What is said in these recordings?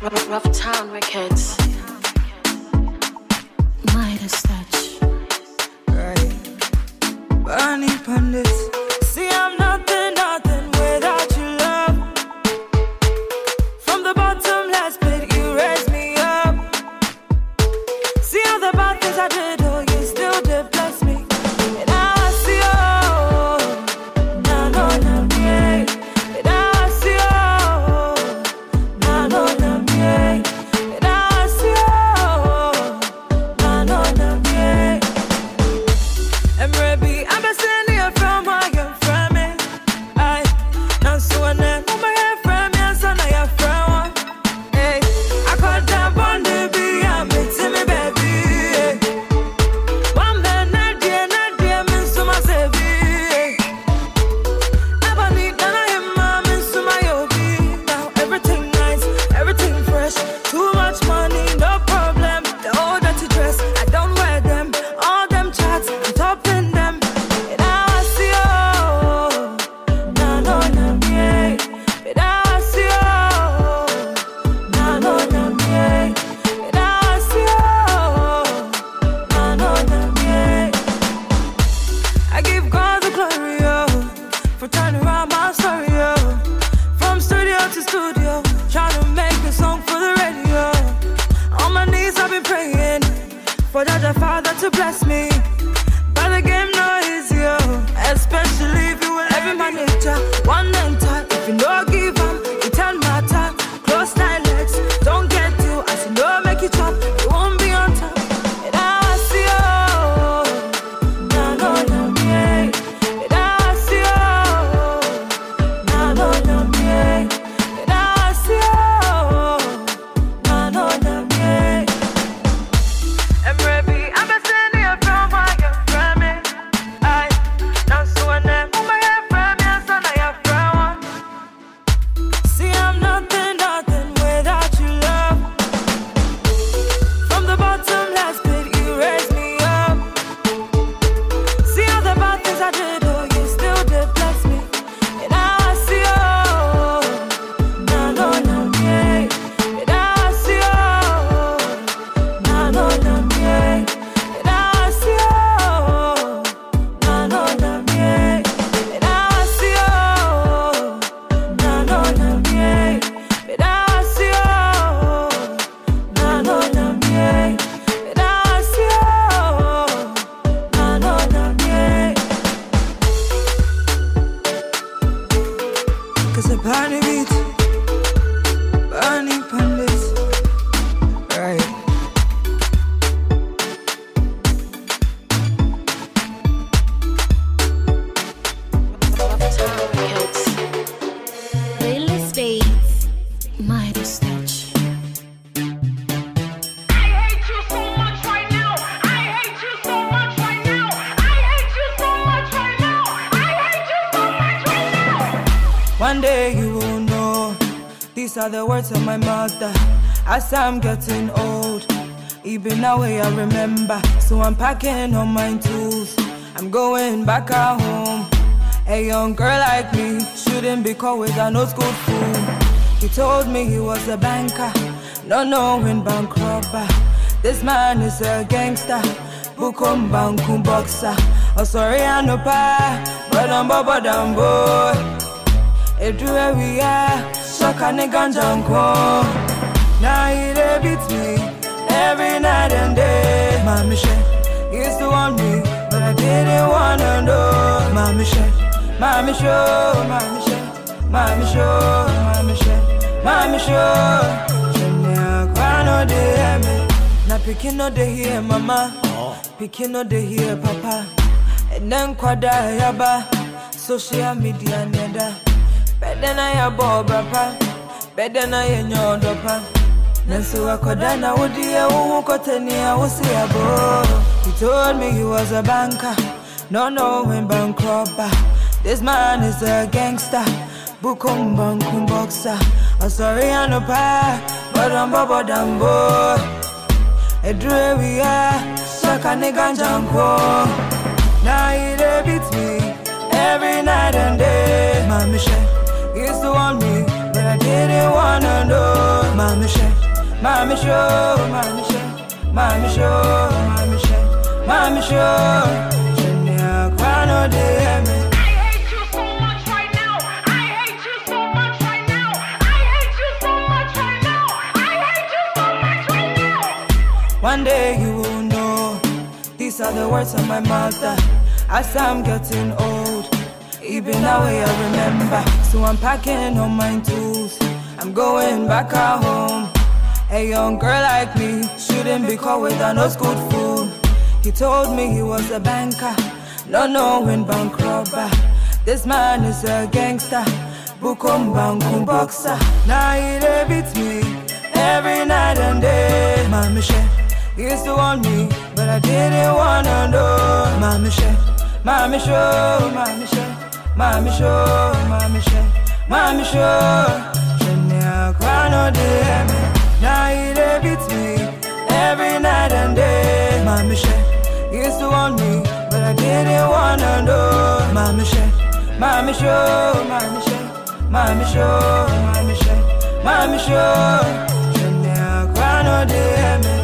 Ruff Town Records. Midas touch. Right. Burning pundits. day you will know. These are the words of my mother. As I'm getting old, even now I remember. So I'm packing all my tools. I'm going back at home. A young girl like me shouldn't be caught without no school fool. He told me he was a banker, not knowing bank robber. This man is a gangster, bukum bankum boxer. Oh sorry, I know pa, but I'm boy Edure we are, soca ne ganjanko. Now he they beat me every night and day. My mission is to want me, but I didn't wanna know. My mission, my mission, my mission, my mission, my mission, my mission. Junior, me. Na picking no de here, mama. Picking no de here, papa. And then kwada yaba. Social media neda. Better na ya boba pa Better na ya nyodo pa Nansu wakoda na wudi ya uwu koteni ya usi ya bo. He told me he was a banker. No no when bankrupta This man is a gangster. Bukum bankum boxer I'm sorry I'm a pa. But I'm bobo dambo Edre we are. Shaka nigga janko Now he beats me Every night and day. My mission used the want me, but I didn't wanna know. My mission, my mission, my mission, my mission, my mission. One day you will know These are the words of my mother As I'm getting old. Even that way I remember. So I'm packing all my tools. I'm going back at home. A young girl like me shouldn't be caught without no school fool. He told me he was a banker, not knowing bank robber. This man is a gangster, bukum bankum boxer. Now he beats me every night and day. My Michelle used to want me, but I didn't wanna know. My Michelle, my Michelle, my Michelle. Mami show, mami show, mami show. She never cry no day. Now it beats me every night and day. Mami show, used to want me, but I didn't wanna know. Mami show, mami show, mami show, mami show, mami show, mami show. She never cry no day.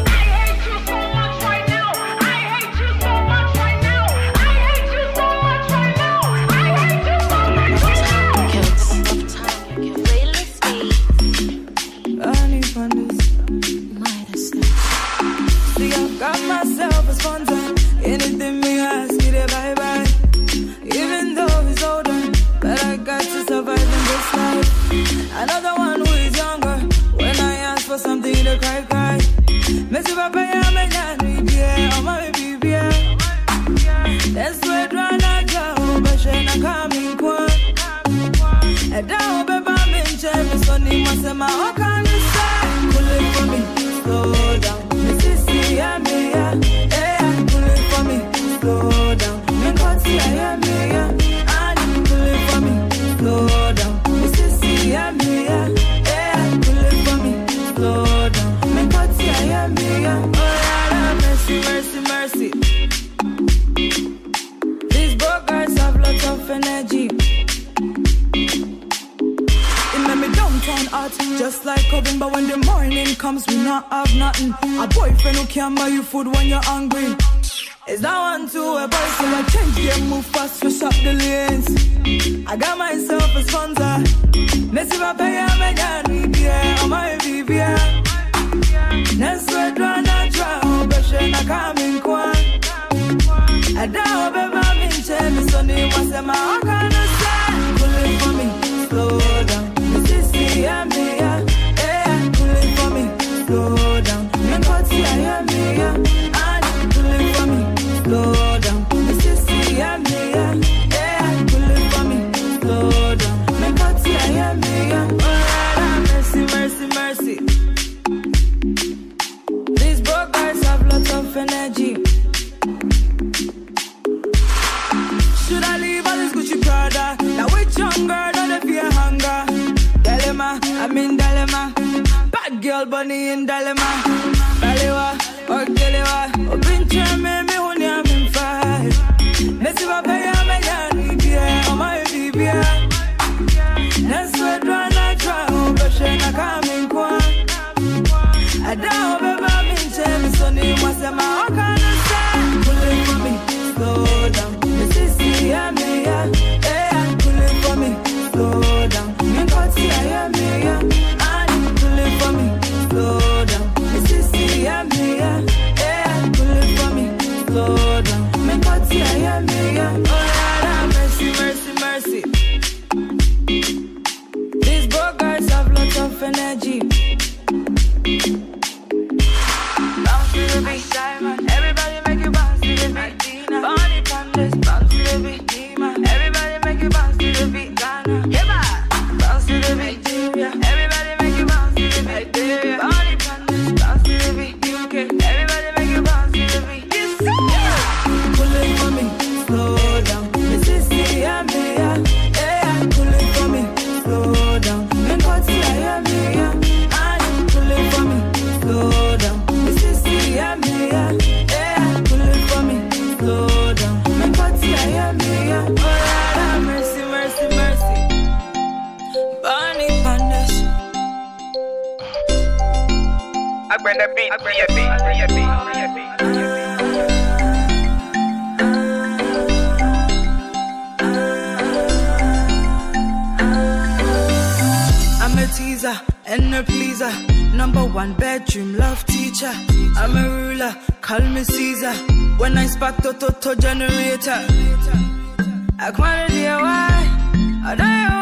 mercy. These broke guys have lots of energy. Should I leave all this Gucci Prada? Now which young girl don't fear hunger? Dilemma, I'm in dilemma. Bad girl, bunny in dilemma. Agbenda beat, Agbenda beat, Agbenda beat, Agbenda beat. I'm a teaser and a pleaser. Number one bedroom love teacher. I'm a ruler, call me Caesar. When I spark to to to generator. I do why. I don't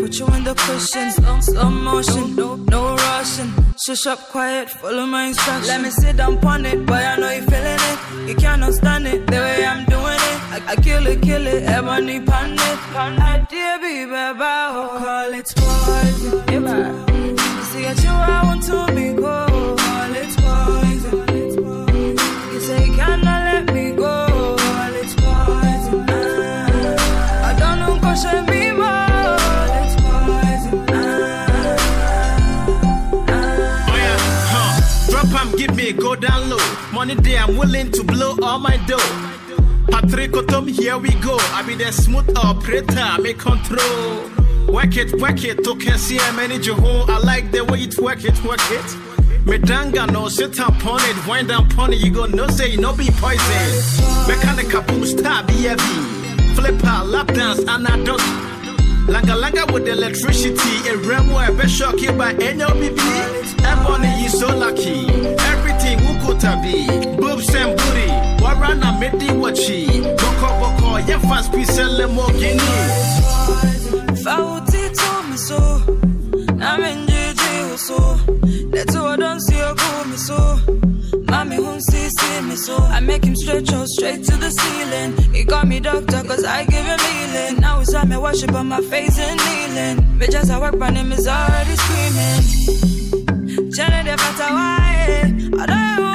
put you in the cushions. Slow, slow motion, no, no rushing. Shush up quiet, follow my instructions. Let me sit down on it, boy, I know you feeling it. You cannot stand it, the way I'm doing it. I, I kill it, kill it, ebony pan it. I dear be oh, call it poison. Yeah, See what you I want to be go. Call it poison. You say you cannot let me go. All it's poison. I don't know cause me give me a go down low. Money day, I'm willing to blow all my dough. Patrick Otom, here we go. I be the smooth operator, me control. Work it, work it, can see I manage your. I like the way it work it, work it. Me danga no sit upon it, wind down upon it, you go no say no be poison. Mechanical boom star BFB. Flipper, lap dance, and a dog. Langa langa with electricity, a realm where be shock you by NLBB. Ebony is so lucky. Everything Wukotabi, boobs and booty. Warana medi wachi. Boko boko, yeah fast piece lemogini. Fauti to me so. I'm in JJ oh, so. Let's all don't see you go me so. Mommy won't see see me so. I make him stretch out straight to the ceiling. He got me doctor cause I give him healing. Now it's time me worship on my face and kneeling. Bitches I work my name is already screaming. The better why. I don't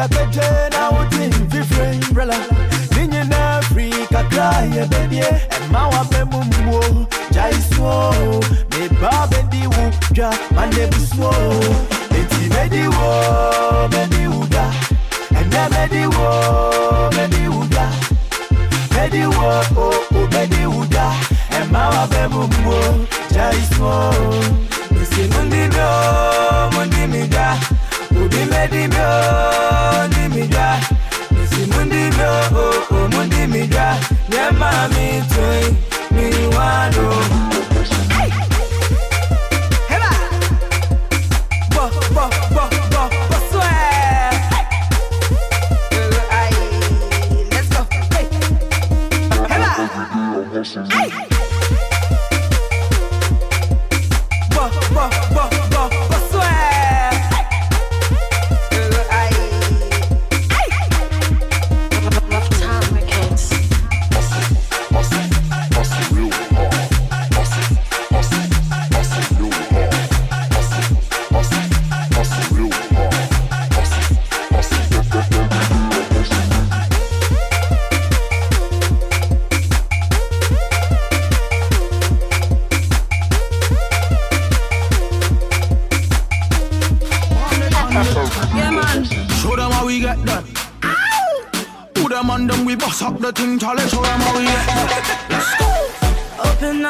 Area better now think different umbrella. Ninja in Africa cry a baby, and mawa be mumbo. Jai swo, me babe di wuja, mande buswo. Eti medi wo, medi uda, and then medi wo, medi uda. Medi wo, oh, oh, medi uda, and mawa be mumbo. Jai Nye ma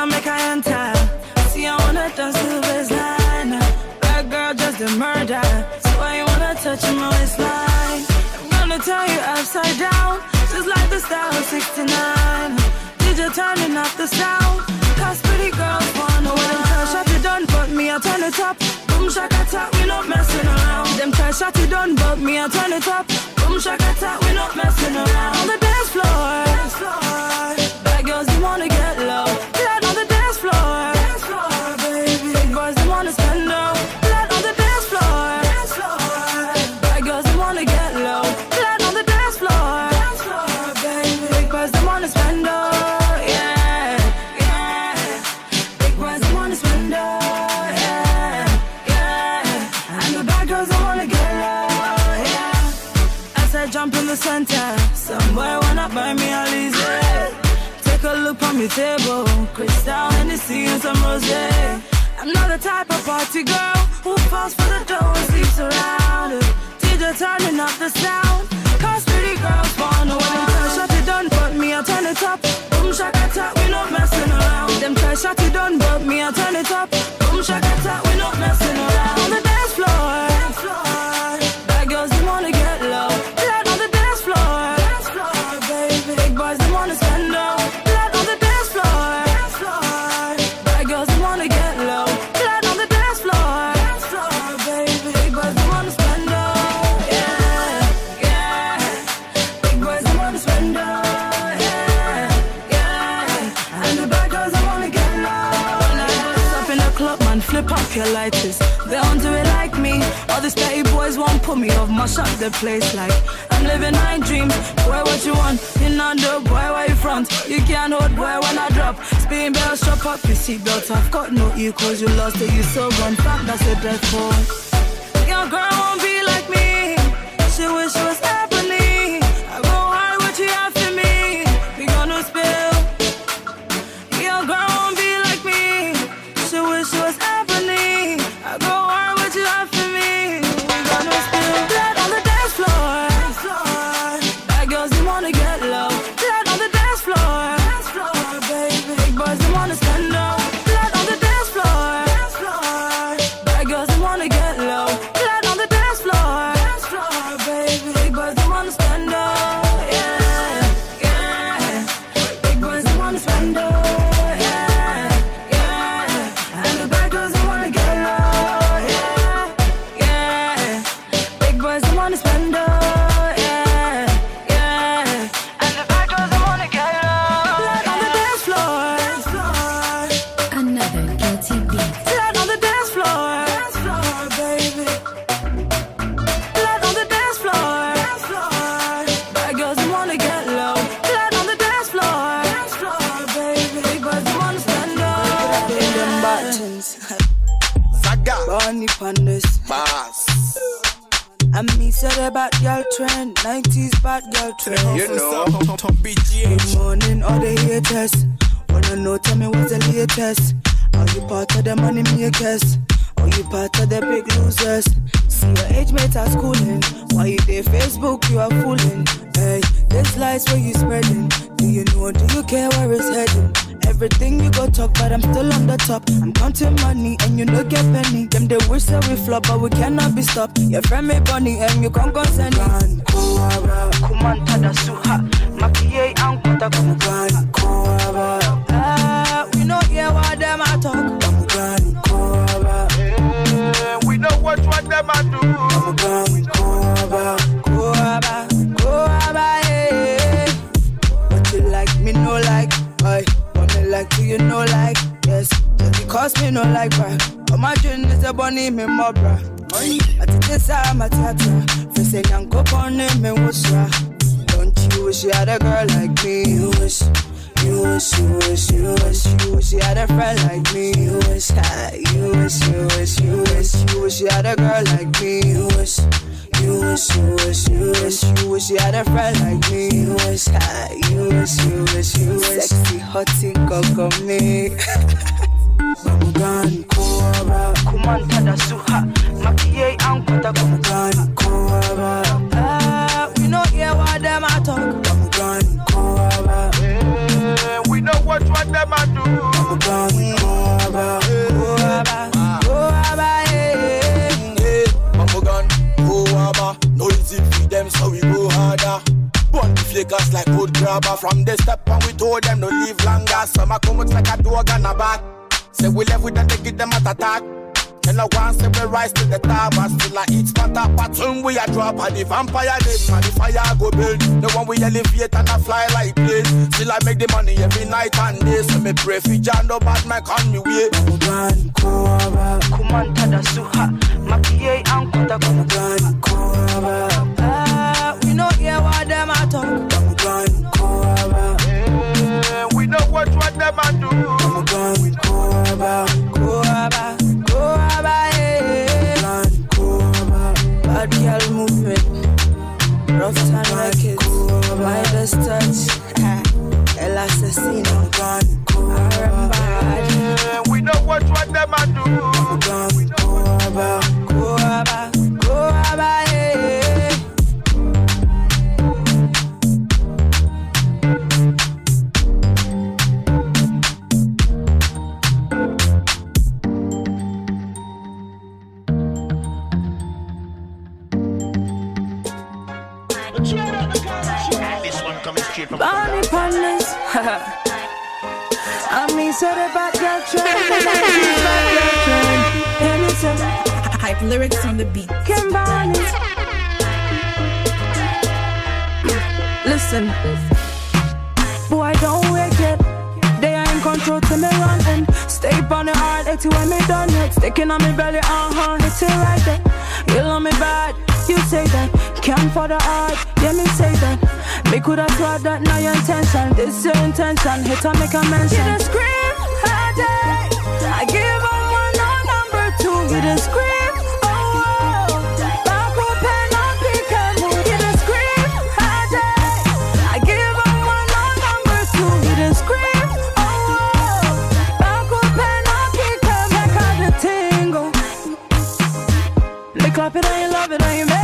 Open make I enter. See, I wanna dance to the baseline. That girl just a murder. So I wanna touch my waistline. I'm gonna turn you upside down. Just like the style of 69. Did you turning up the sound? Cause pretty girls wanna win. Try shot it done, but me, I turn it up. Boom, shaka tap, we not messing around. Them try shot it done, but me, I turn it up. Boom, shaka tap, we not messing around. On the. Dance floor. My table, crystal Hennessy and some rosé. I'm not the type of party girl who falls for the dough and sleeps around. DJ turning up the sound, cause pretty girls wanna try shut it done, but me I turn it up. Boom shaka tap, we not messing around. Them try shut it done, but me I turn it up. Boom shaka tap, we not messing around. Lighters. They don't do it like me. All these petty boys won't put me off, mash up the place like I'm living my dreams. Boy, what you want? You the boy, where you front? You can't hold boy when I drop. Spin bell, strap up your seatbelt. I've got no equals. You lost it, you so gone. Fuck, that's a death for. Pines. Zaga. Bonnie Pandas. Bass. And me said a bad girl trend. 90s bad girl trend. You know. Good morning, all the haters. Wanna know, tell me what's the latest? Are you part of the money makers? Are you part of the big losers? See your age mates are schooling. Why you there Facebook, you are fooling. Hey, this lies where you spreading. Do you know, do you care where it's heading? Everything you go talk, but I'm still on the top. I'm counting money and you no get penny. Them they wish that we flop, but we cannot be stopped. Your friend me bunny and you can't consent. Kuara, kumanta da suha. Makiye and kuta kumgan, kuara. Ah, we know hear what them a talk. Kumgan, kuara. We know what what them a do. Kumgan, like, do you know like? Yes, just because me no like, bruh. Imagine it's a bunny, me more, bruh. Think this I'm a tata. Facing and go me, what's Don't you wish you had a girl like me? You wish. You wish, you wish, you wish, you wish you had a friend like me. You wish, you wish, you wish, you wish, you wish you had a girl like me. You wish, you wish, you wish, you wish, you wish you had a friend like me. You wish, ah, you wish, you wish, you wish, sexy hottie coco me. Bamugan kora, kumanta da suha, makiye an kuta bamugan kora. Ah, we know hear what them a talk. Bamugan kora. We know what what them a do. Bamugan Burn the fakers like wood grabber. From the step and we told them no live longer. Some a come out like a dog and a bat. Say we left with them, they give them a attack. Then I want say we rise to the top, but still I eat spanta pattern we a drop and the vampire live and the fire go build. The one we elevate and I fly like planes. Still I make the money every night and day. So me pray for John, no bad man on me way. Bamugan kora, kumanta da suha, makiye an kuta bamugan Know what them a do. Bamugan kora, kora, kora, eh. Bamugan kora. Bad girl movement, rough time records, Midas touch, ah, El Asesino, Bamugan kora. Bad. We know what what them a do. I'm Bamugan kora, kora, kora, eh. One coming from Bonnie Partners. I mean, so the bad girl trend, the 90s bad girl trend. And it's a Hype lyrics on the beat. Kim Bonnie. Listen, boy, don't wake it. They are in control till me run and stay on the hard 80 when me done it. Sticking on me belly, uh huh, hit it right there. You love me bad, you say that. Camp for the heart, yeah, me say that. Me coulda thought that now your intention. This your intention, hit or make a mention. You scream, all day. I give them one on number two. You just scream, oh, oh. Back scream. I scream, oh, oh. And pick and make all the tingle. Me clap it you love it and you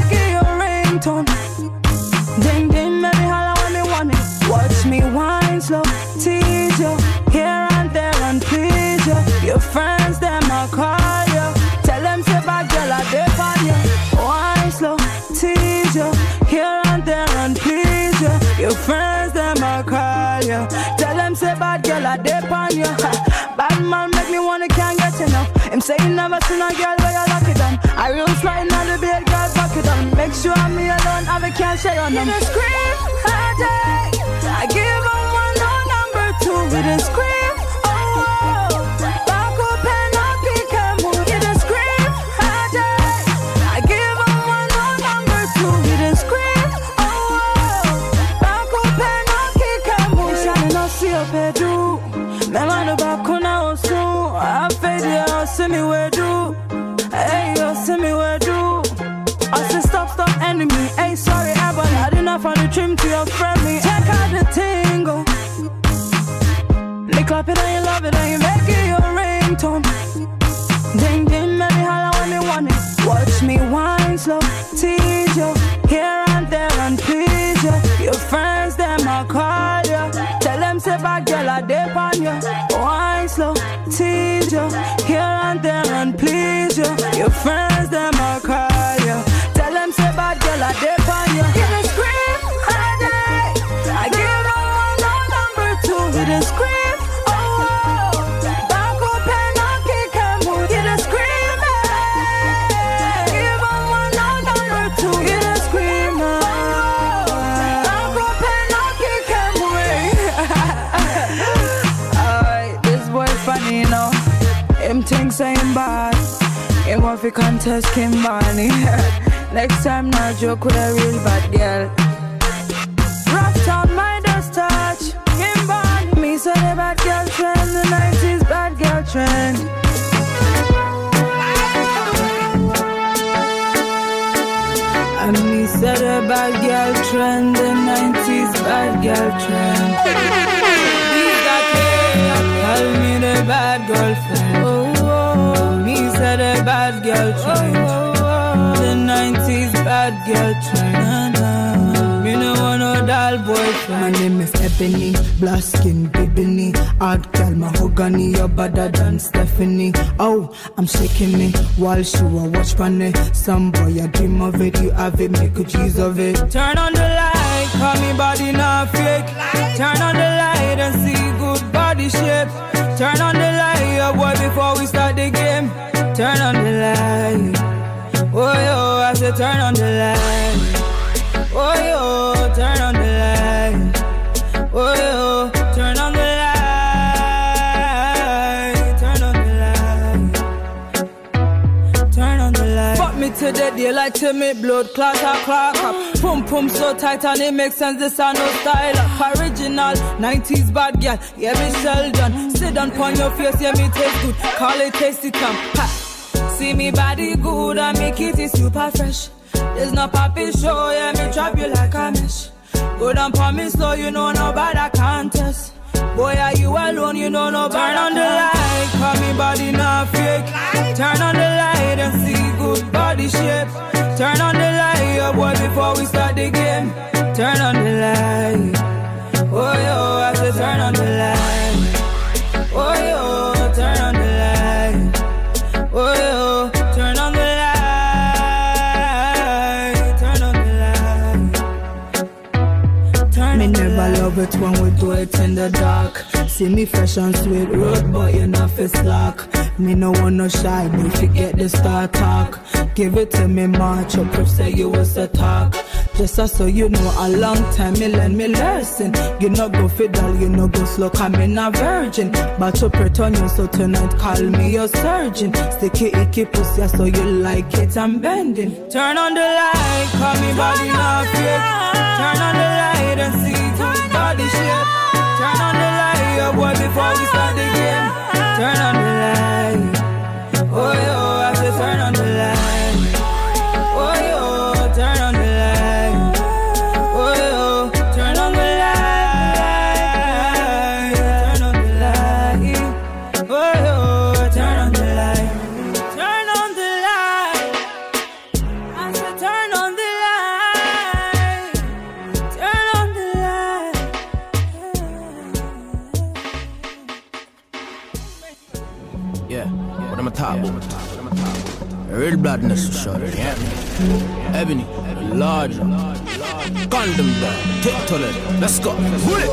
a call you, tell them say bad girl a dip on you. Wine slow, tease you here and there and please you. Your friends them a call you, tell them say bad girl a dip on you. Bad man make me wanna can't get enough. Him say he never seen a girl where you lock it down. I real sliding on the bed, girl back it down. Make sure I'm me alone, have a can't share on them. You just scream, day. I give them one no number two. We just scream, soon. I fade your see me where do. Hey, where do. I say stop, stop, enemy. Hey, sorry, I but not on the trim to your friendly. Check out the tingle. They clap it and you love it and you make it your ringtone. Ding ding, baby, holla when they want it. Watch me wine slow, tease you I on you. Wine slow, tease you here and there and please you. Your friends them a call you, tell them say bad girl I dip on you. Give a scream, honey. I give one no number two with a scream. To contest Barney. Next time, not joke with a real bad girl. Ruff Town, my dust touch. Kim Barney. Me say the bad girl trend, the 90s bad girl trend. And me said a bad girl trend, the 90s bad girl trend. Call me the bad girlfriend. Oh. Said a bad girl trend, the 90s bad girl trend. Me no want no doll boyfriend. My name is Ebony, black skin, bibini. Hard girl, mahogany, you're better than Stephanie. Oh, I'm shaking me while she will watch funny. Some boy, I dream of it, you have it, make a cheese of it. Turn on the light, call me body not fake. Turn on the light and see good body shape. Turn on the light, oh boy, before we start the game. Turn on the light. Oh yo, I said turn on the light. Oh yo, turn on the light. Oh yo, turn on the light. Turn on the light. Turn on the light. Fuck me to the daylight till me blood clot or clock up. Pum pum so tight and it makes sense. This are no style up. Original 90s bad girl. Yeah, me Sheldon. Sit down pon your face, yeah me taste good. Call it tasty come. Ha. See me body good and me kitty super fresh. There's no poppy show, yeah me trap you like a mesh. Go down pon me slow, you know nobody contest. Boy, are you alone? You know nobody. Turn on the light, call me body not fake. Turn on the light and see good body shape. Turn on the light, oh boy, before we start the game. Turn on the light. Oh yo, I said turn on the light. When we do it in the dark. See me fresh and sweet road, but you know fi slack. Me no want no shy, me forget the star talk. Give it to me, march up, if say you was a talk. Just so you know, a long time me learn me lesson. You no go fiddle, you no go slow, come in a virgin. But you pretend you so tonight, call me your surgeon. Sticky icky pussy, so you like it, I'm bending. Turn on the light, call me body not. Turn on the light and see body shape. Turn on the light, oh boy, before we start the game. Turn on the light. Oh yo, I said turn on the light. Real bloodness, short, yeah. Ebony, larger. Condom down, take to it. Let's go. Bullet.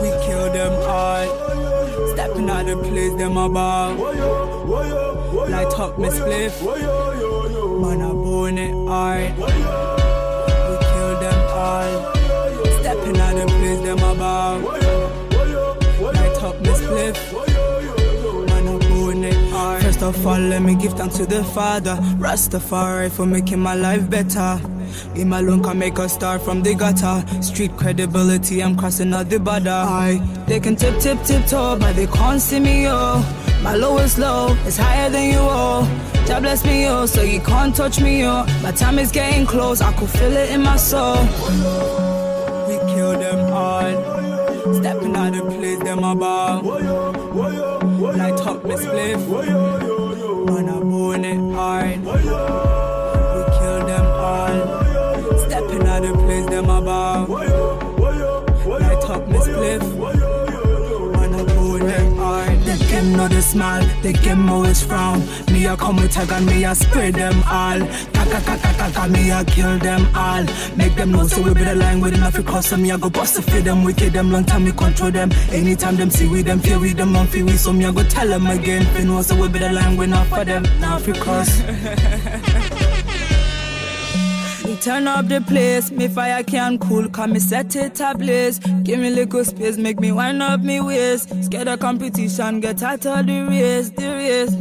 We kill them all. Stepping out the place, them about. Light up my spliff. Man, I bone it hard. We kill them all. Stepping out the place, them about. Light up my spliff. First of all, let me give thanks to the Father. Rastafari for making my life better. Him alone can make a star from the gutter. Street credibility, I'm crossing out the border. I, they can tip, tip, tip toe, but they can't see me, oh. My lowest low is higher than you all. God bless me, oh, so you can't touch me, oh. My time is getting close, I could feel it in my soul. We kill them all. Stepping out the place, them about. Up my spliff. Man, I want it hard. We kill them all. Stepping out the place, them about. Them know the smile, they them always frown. Me I come with tag and me I spray them all. Kaka kaka kaka, me I kill them all. Make them know so we be the line with enough because so me I go bust to feed them, wicked them long time me control them. Anytime them see we them fear we them on we so me I go tell them again. Fi know so we be the line with enough for them, not because. Turn up the place, me fire can cool, come me set it ablaze. Give me little space, make me wind up me waist. Scared of competition, get out of the race, the race.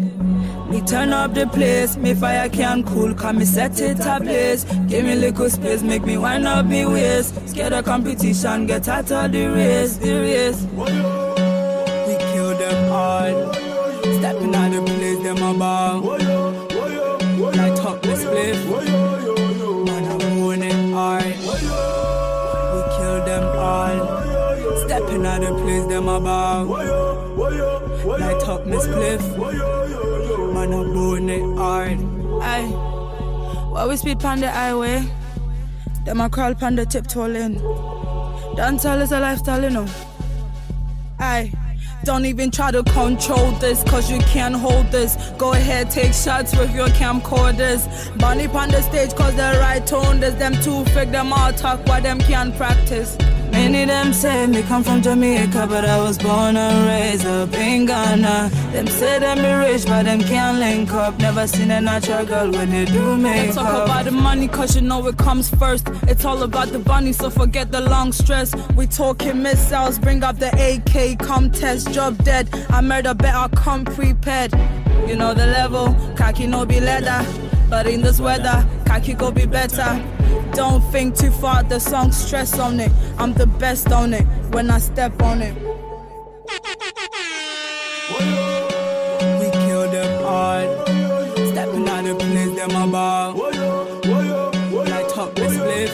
Me turn up the place, me fire can cool, come me set it ablaze. Give me little space, make me wind up me waist. Scared of competition, get out of the race, the race. We kill them all, stepping out the place, them about. Light up the spliff. Out the place, them about. Light up my spliff. Man, I want it hard. Aye. While we speed pon the highway, them a crawl pon the tiptoe lane. Dancehall is a lifestyle, you know. Aye. Don't even try to control this, cause you can't hold this. Go ahead, take shots with your camcorders. Bunny on the stage, cause the right tone. There's them two fake, them all talk while them can't practice. Many them say me come from Jamaica, but I was born and raised up in Ghana. Them say them be rich, but them can't link up. Never seen a natural girl when they do make Let's talk about the money, cause you know it comes first. It's all about the bunny, so forget the long stress. We talking missiles, bring up the AK, come test, job dead. I murder better, come prepared. You know the level, khaki no be leather. But in this weather, khaki go be better. Don't think too far, the song stress on it. I'm the best on it when I step on it. We kill them all. Stepping out the place, them about. Light up the spliff.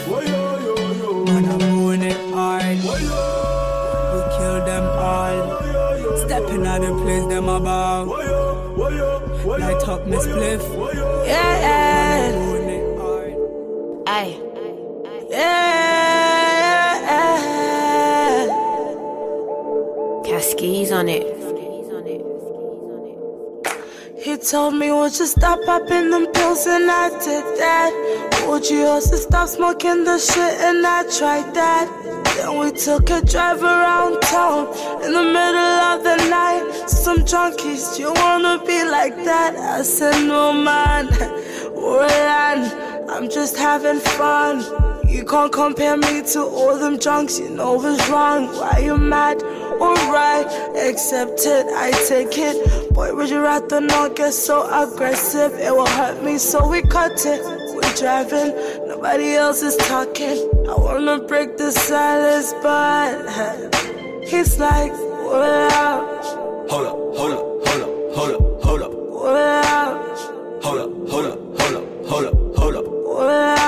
Man, I want it hard. We kill them all. Stepping out the place, them about. Light up my spliff. Yeah, yeah. Hard. Aye. Cascades on it. He told me, would you stop popping them pills? And I did that. Would you also stop smoking the shit? And I tried that. Then we took a drive around town in the middle of the night. Some junkies, you wanna be like that? I said, no, man. Roland, I'm just having fun. You can't compare me to all them junks, you know what's wrong. Why you mad? Alright, accept it, I take it. Boy, would you rather not get so aggressive? It will hurt me, so we cut it. We're driving, nobody else is talking. I wanna break the silence, but he's like, what up? Hold up, hold up, hold up, hold up, hold up, What up? hold up, hold up, hold up, hold up, hold up, What up?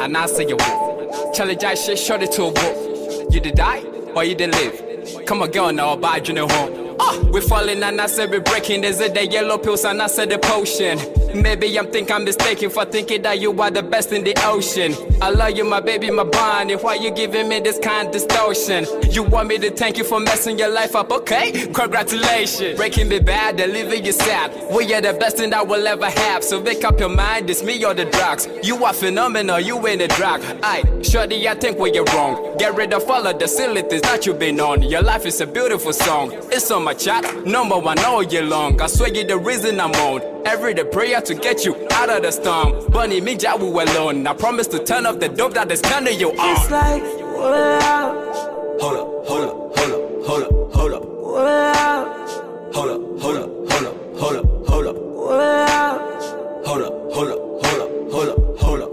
And I say you what? Challenge I shit, shot it to a book. You did die or you did live? Come on, girl, now I buy you know home. Ah, we're falling and I said we're breaking. There's a the yellow pills and I said the potion. Maybe I'm think I'm mistaken for thinking that you are the best in the ocean. I love you, my baby, my Bonnie. Why you giving me this kind of distortion? You want me to thank you for messing your life up? Okay, congratulations. Breaking me bad, and leaving you sad. We are the best thing that we'll ever have. So make up your mind, it's me or the drugs. You are phenomenal, you ain't a drug. Aye, shorty, I think you're wrong. Get rid of all of the silly things that you've been on. Your life is a beautiful song. It's on my chat, number one all year long. I swear you the reason I'm on. Every day prayer to get you out of the storm. Bunny, me, ja, we alone. I promise to turn off the dope that is turning you He's on. like, what up? Hold up, hold up, hold up, hold up, hold up, What up? hold up, hold up, hold up, hold up, hold up, What up? hold up, hold up, hold up, hold up, hold up,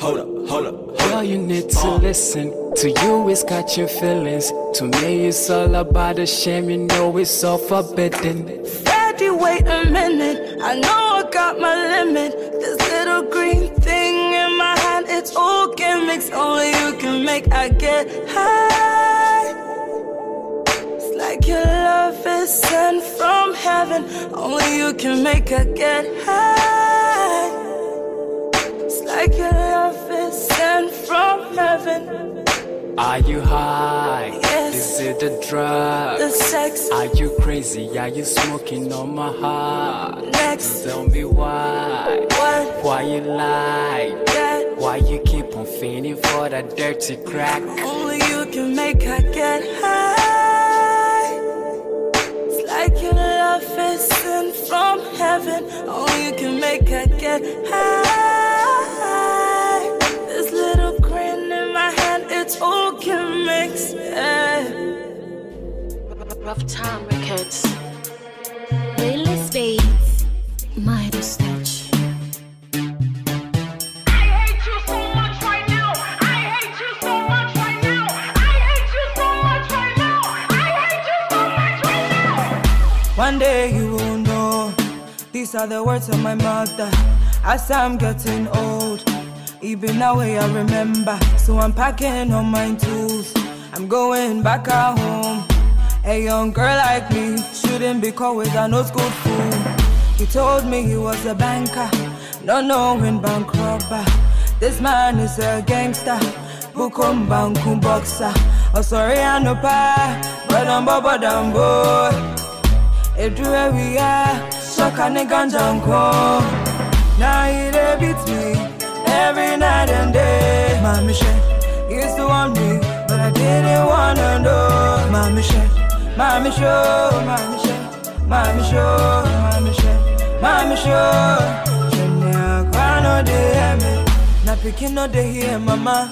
hold up, hold up. Girl, you need to listen. To you, it's catching feelings. To me, it's all about the shame. You know, it's all forbidden. Daddy, wait a minute. I know I got my limit. This little green thing in my hand, it's all gimmicks. Only you can make I get high. It's like your love is sent from heaven. Only you can make I get high. It's like your love is sent from heaven. Are you high? Yes. Is it the drug? The sex. Are you crazy? Are you smoking on my heart? Next. Tell me why. What? Why you lie? That Why you keep on feeding for that dirty crack? only you can make I get high. It's like your love is sent from heaven. Only you can make I get high. This little grin in my hand, it's all gimmicks. Yeah. Ruff Town Records. Lily Spades, Midas touch. I hate you so much right now. I hate you so much right now. I hate you so much right now. I hate you so much right now. One day you will know. These are the words of my mother. As I'm getting old, even now I remember. So I'm packing all my tools. I'm going back at home. A young girl like me shouldn't be caught with an old school fool. He told me he was a banker, not knowing bank robber. This man is a gangster, bukum bankum boxer. Oh sorry, I know pa, but I'm bobo boy. Edure we are, shaka ne ganjanko. Now he dey beat me every night and day. Mami she used to want me, but I didn't wanna know. Mami she, mami show, mami she, mami show, mami she, mami show. Kwa no dey hear me, na pikin no dey hear mama,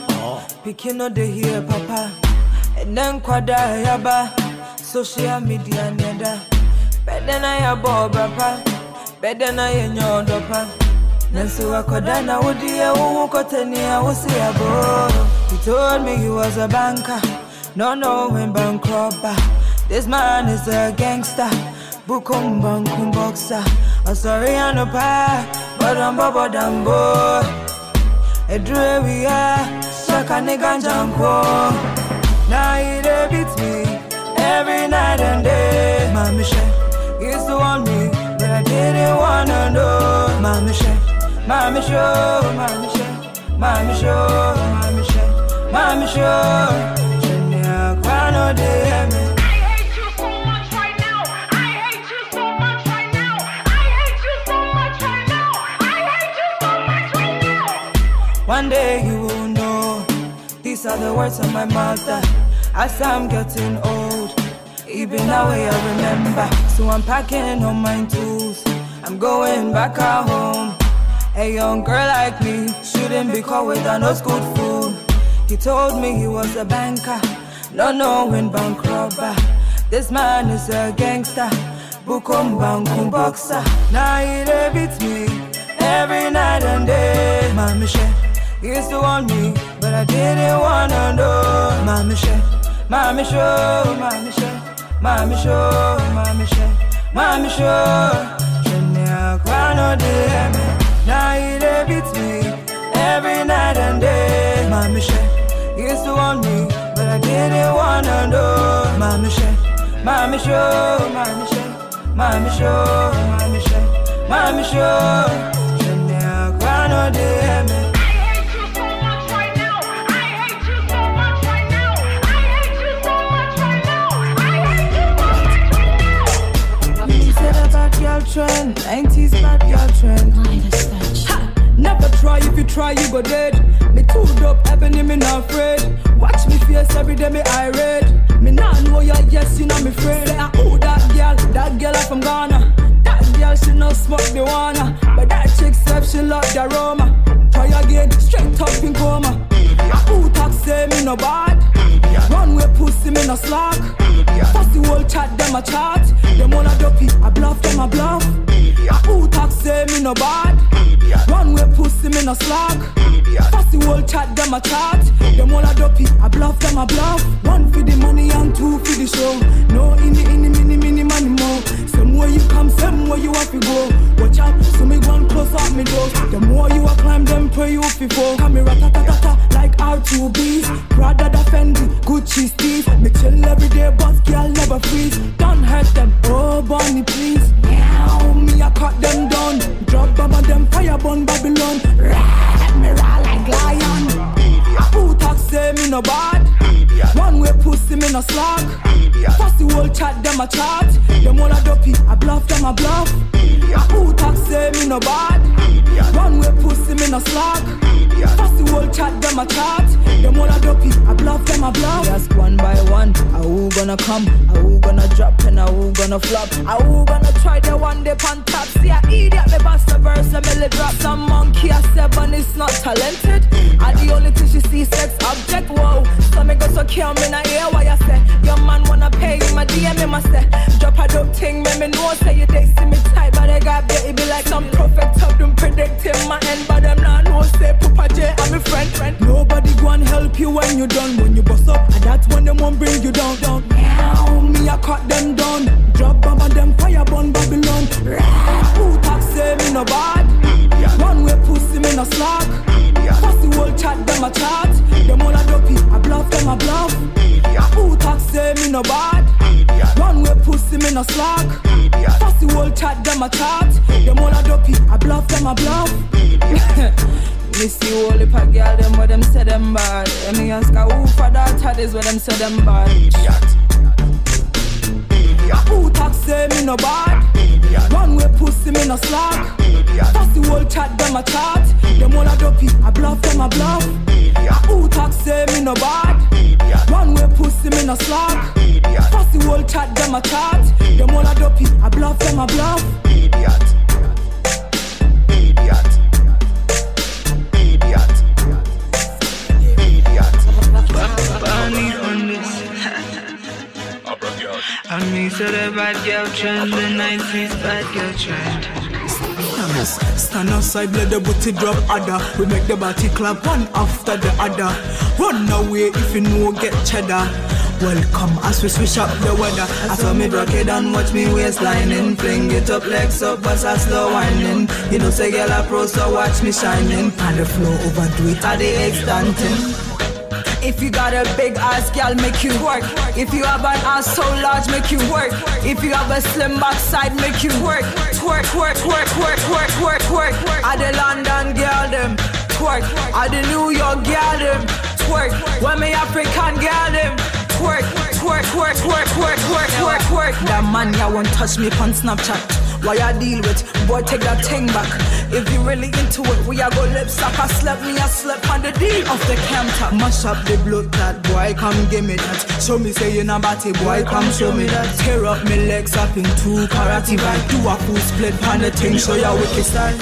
pikin no dey hear papa. And then kwada yaba, social media neda. Better na ya bo brapa, better na ya nyodo pa. Nanso akoda na wodi ya wuwu koteni ya wusi ya bo. He told me he was a banker, no knowing bank robber. This man is a gangster, bukum bankum boxer. I'm sorry I no pa, but I'm bobo dambo. Edre we are, shaka ganjanko. Now he dey beat me every night and day. Mami she used to want me, but I didn't wanna know. Mami she, mami show, mami she, mami show, mami she, mami show. Shenya kwa no dey hear me. One day you will know. These are the words of my mother. As I'm getting old, even now I remember. So I'm packing all my tools. I'm going back at home. A young girl like me shouldn't be caught with an old school fool. He told me he was a banker, not knowing bank robber. This man is a gangster, bukum bankum boxer. Now he dey beat me every night and day. Mami she used to want me, but I didn't wanna know. Mami she, mami show, mami she, mami show, mami she, mami show. Shenya kwa no dey me. Now he dey beat me every night and day. Mami she used to want me, but I didn't wanna know. Mami she, mami show, mami she, mami show, mami she, mami show. Shenya kwa no girl trend, 90s bad girl trend. Touch. Never try if you try, you go dead. Me too dope, ebony, me not afraid. Watch me face every day, me irate. Me not know ya, yes, you know me friend. Say, ah, that girl? That girl from Ghana. That girl, she no smoke the wanna. But that chick said she love the aroma. Try again, straight up in coma. Ah, who talk say me no bad? Runway pussy, me no slack. Fussy whole chat, them a chat. Them all a dopey, I bluff, them a bluff. Ah, who talk say me no bad? Runway pussy, me no slack. Fussy whole chat, them a chat. Them all a dopey, I bluff, them a bluff. One for the money and two for the show. No any, any, mini, mini, money more. Same way you come, same way you have to go. Watch out, so me one close up me door. The more you a climb, them pray you before. Come here, ta ta ta ta, like R2Bs. Prada da Fendi, Gucci Steve. Me chill every day, but girl never freeze. Don't hurt them, oh Bonnie please. Meow, me I cut them down. Drop bomb on them, fire burn Babylon. Rah, me raw like lion. Who talk say me no bad? Idiot. One way pussy me no slack. Fussy whole chat them a chat. Them all a dopey, I bluff them a bluff. Who talk say me no bad? One way pussy me no slack. Fussy whole chat them a chat. Them all a dopey, I bluff them a bluff. Ask one by one, a who gonna come? A who gonna drop and a who gonna flop? A who gonna try the one they on top? See a idiot me bust a verse a melody drop. Some monkey a seven is not talented. And the only thing she see sex object. Whoa, so me go so kill me na hear what you say. Your man wanna pay him a DM him a say. Drop a dope thing, me me know say you they see me tight, but I got baby like some prophet of them predicting my end, but them not know say Papa J I'm a friend, friend. Nobody go and help you when you done when you bust up, and that's when them won't bring you down, down. Meow, me I cut them down. Drop bomb on them fire burn Babylon. Who talk say me no bad? One way pussy me no slack. Fussy whole chat them a chat. Them all a dopey, I bluff them a bluff. Who talk say me no bad? One way pussy me no slack. Fussy whole chat them a chat. Them all a dopey, I bluff them a bluff. Me see all the a girl them where them say them bad. And me ask her who for that that is where them say them bad. Idiot. Idiot. Who talk say me no bad? Idiot. One way pussy me no slack. Fussy whole chat them a chat. Them all a dopey, I bluff them a bluff. Idiot. Who talk say me no bad? Idiot. One way pussy me no slack. Fussy whole chat them a chat. Them all a dopey, I bluff them a bluff. Bunny this. And me so the bad girl trend, the 90s bad girl trend. Stand outside, let the booty drop other. We make the body clap one after the other. Run away if you know get cheddar. Welcome as we switch up the weather. I saw me rock it and watch me waistlining. Fling it up, legs up, but I slow winding. You know, say girl, I pro, so watch me shining. On the floor, overdo it at the extenting. If you got a big ass, girl, make you work. If you have an ass so large, make you work. If you have a slim backside, make you work. Twerk, twerk, twerk, twerk, twerk, twerk, twerk. I the London girl them twerk. I the New York girl them twerk. When me African girl them twerk, twerk, twerk, twerk, twerk, twerk, twerk, twerk. That man ya won't touch me on Snapchat. Why I deal with? Boy, take that thing back. If you really into it, we a go lip suck. I slept me, I slept on the D off the counter. Mash up the blood clot, boy, come give me that. Show me say you not batty, boy, come show me that. Tear up me legs up in two karate vibe. Do a full split on the thing, show ya wicked style.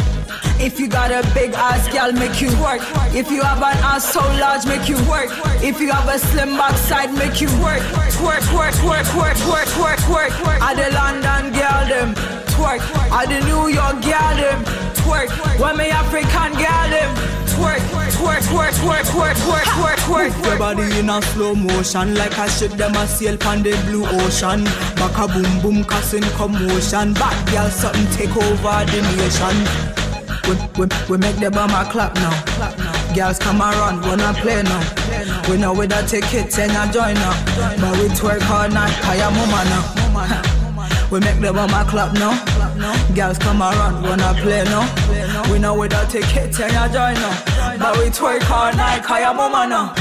If you got a big ass, girl, make you work. If you have an ass so large, make you work. If you have a slim backside, make you work. Twerk, twerk, twerk, twerk, twerk, twerk, twerk, twerk. I the London girl them twerk. I the New York girl them twerk. When me African girl them twerk, twerk, twerk, twerk, twerk, twerk, twerk, twerk. Your body in a slow motion Like a ship them a sail pan the blue ocean Back a boom boom causing commotion Bad girl something take over the nation we, we, we make the bomber clap now. Girls come around, wanna play now. We know with the tickets and a join now. But we twerk all night, kaya mama now. We make the bomber clap now. Girls come around, wanna play now. We know with the tickets and a join now. But we twerk all night, kaya mama now.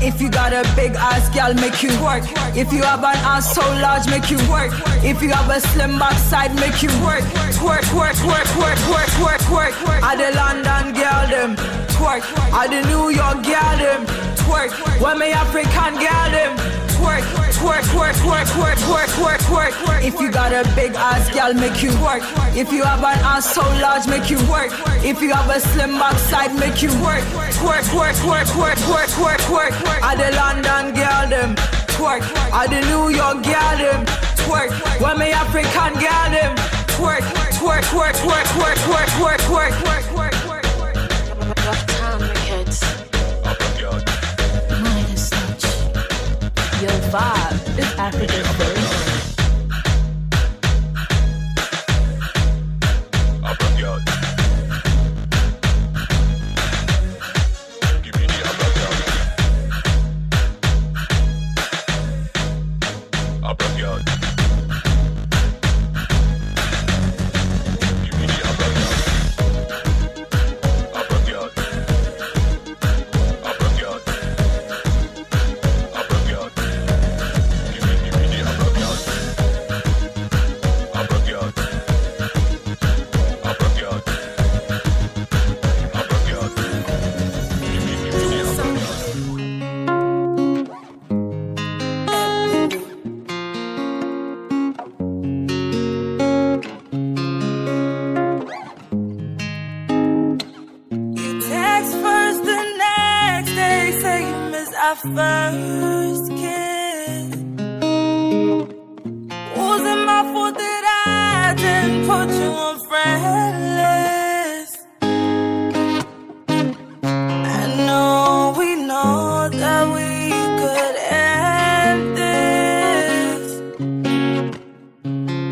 If you got a big ass, girl, make you work. If you have an ass so large, make you work. If you have a slim backside, make you work. Twerk, twerk, twerk, twerk, twerk, twerk, twerk. I the London girl them twerk. I the New York girl them twerk. When me African girl them twerk. Twerk, twerk, twerk, twerk, twerk, twerk, twerk, twerk. If you got a big ass, girl, make you work. If you have an ass so large, make you work. If you have a slim backside, make you work. Twerk, twerk, twerk, twerk, twerk, twerk, twerk, twerk. I the London girl them twerk. I the New York girl them twerk. When me African girl them twerk, twerk, twerk, twerk, twerk, twerk, twerk, twerk, twerk, twerk, vibe. It's Africa's version. First kiss. Was it my fault that I didn't put you on friend list? I know we know that we could end this.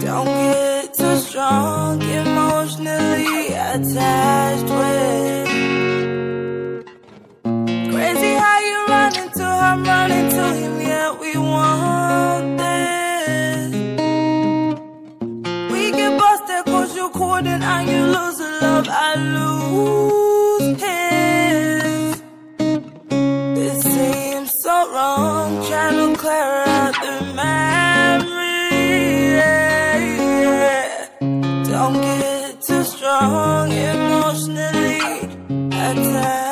Don't get too strong, emotionally attached with. You lose the love, I lose his. It seems so wrong, trying to clear out the memory. Yeah, yeah. Don't get too strong, emotionally attached with.